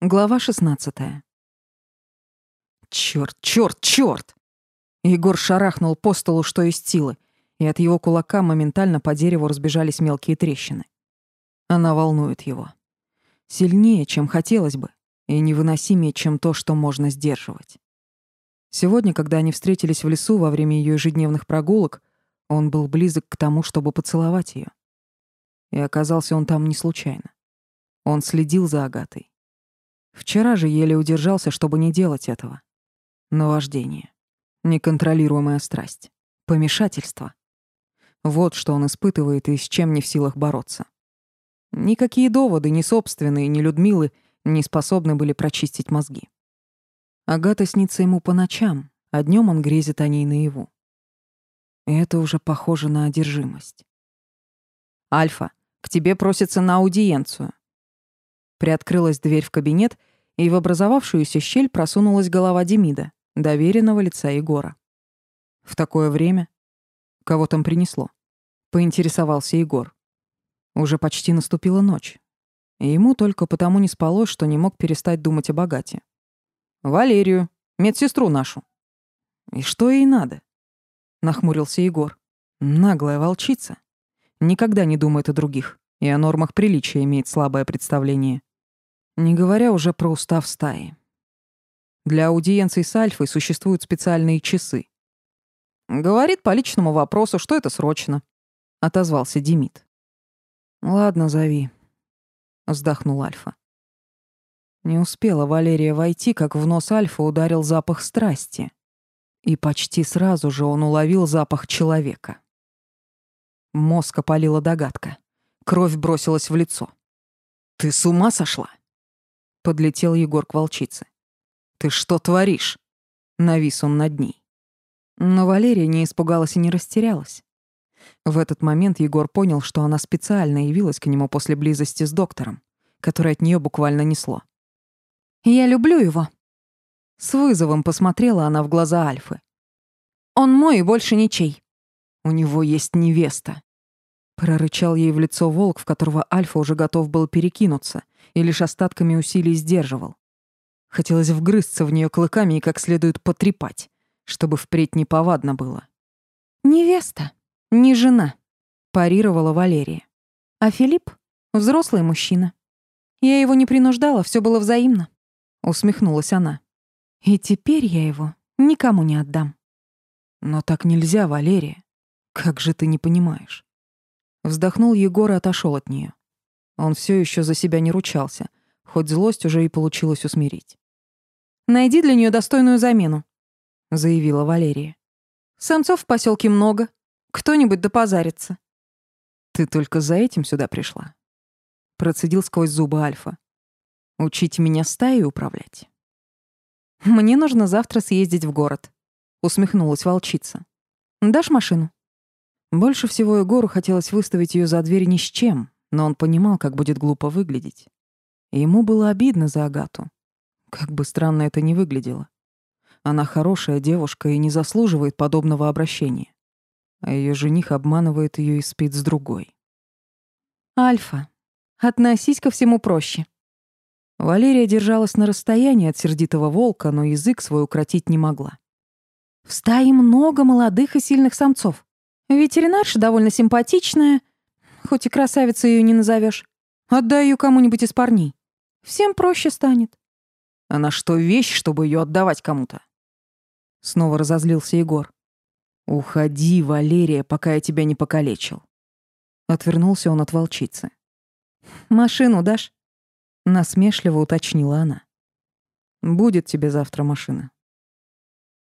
Глава 16. Чёрт, чёрт, чёрт! Егор шарахнул по столу, что есть силы, и от его кулака моментально по дереву разбежались мелкие трещины. Она волнует его. Сильнее, чем хотелось бы, и невыносимее, чем то, что можно сдерживать. Сегодня, когда они встретились в лесу во время ее ежедневных прогулок, он был близок к тому, чтобы поцеловать ее. И оказался он там не случайно. Он следил за Агатой. Вчера же еле удержался, чтобы не делать этого. Наваждение. Неконтролируемая страсть. Помешательство. Вот что он испытывает и с чем не в силах бороться. Никакие доводы, ни собственные, ни Людмилы, не способны были прочистить мозги. Агата снится ему по ночам, а днем он грезит о ней наяву. И это уже похоже на одержимость. «Альфа, к тебе просится на аудиенцию». Приоткрылась дверь в кабинет, и в образовавшуюся щель просунулась голова Демида, доверенного лица Егора. В такое время? Кого там принесло? Поинтересовался Егор. Уже почти наступила ночь. И ему только потому не спалось, что не мог перестать думать о богате. «Валерию, медсестру нашу». «И что ей надо?» — нахмурился Егор. «Наглая волчица. Никогда не думает о других, и о нормах приличия имеет слабое представление. Не говоря уже про устав стаи. Для аудиенций с Альфой существуют специальные часы. «Говорит по личному вопросу, что это срочно», — отозвался Демид. «Ладно, зови», — вздохнул Альфа. Не успела Валерия войти, как в нос Альфа ударил запах страсти. И почти сразу же он уловил запах человека. Мозг опалила догадка. Кровь бросилась в лицо. «Ты с ума сошла?» Подлетел Егор к волчице. «Ты что творишь?» Навис он над ней. Но Валерия не испугалась и не растерялась. В этот момент Егор понял, что она специально явилась к нему после близости с доктором, который от нее буквально несло. «Я люблю его». С вызовом посмотрела она в глаза Альфы. «Он мой и больше ничей. У него есть невеста». Прорычал ей в лицо волк, в которого Альфа уже готов был перекинуться, и лишь остатками усилий сдерживал. Хотелось вгрызться в нее клыками и как следует потрепать, чтобы впредь неповадно было. «Невеста, не жена», — парировала Валерия. «А Филипп — взрослый мужчина. Я его не принуждала, все было взаимно», — усмехнулась она. «И теперь я его никому не отдам». «Но так нельзя, Валерия. Как же ты не понимаешь?» Вздохнул Егор и отошел от нее. Он все еще за себя не ручался, хоть злость уже и получилось усмирить. «Найди для нее достойную замену», — заявила Валерия. «Самцов в поселке много. Кто-нибудь да позарится». «Ты только за этим сюда пришла?» Процедил сквозь зубы Альфа. «Учить меня стаей управлять?» «Мне нужно завтра съездить в город», — усмехнулась волчица. «Дашь машину?» Больше всего Егору хотелось выставить ее за дверь ни с чем, но он понимал, как будет глупо выглядеть. И ему было обидно за Агату. Как бы странно это ни выглядело. Она хорошая девушка и не заслуживает подобного обращения. А ее жених обманывает ее и спит с другой. «Альфа, относись ко всему проще». Валерия держалась на расстоянии от сердитого волка, но язык свой укротить не могла. «В стае много молодых и сильных самцов. Ветеринарша довольно симпатичная, хоть и красавицей ее не назовешь. Отдай ее кому-нибудь из парней. Всем проще станет. Она что, вещь, чтобы ее отдавать кому-то? Снова разозлился Егор. Уходи, Валерия, пока я тебя не покалечил. Отвернулся он от волчицы. Машину дашь? Насмешливо уточнила она. Будет тебе завтра машина.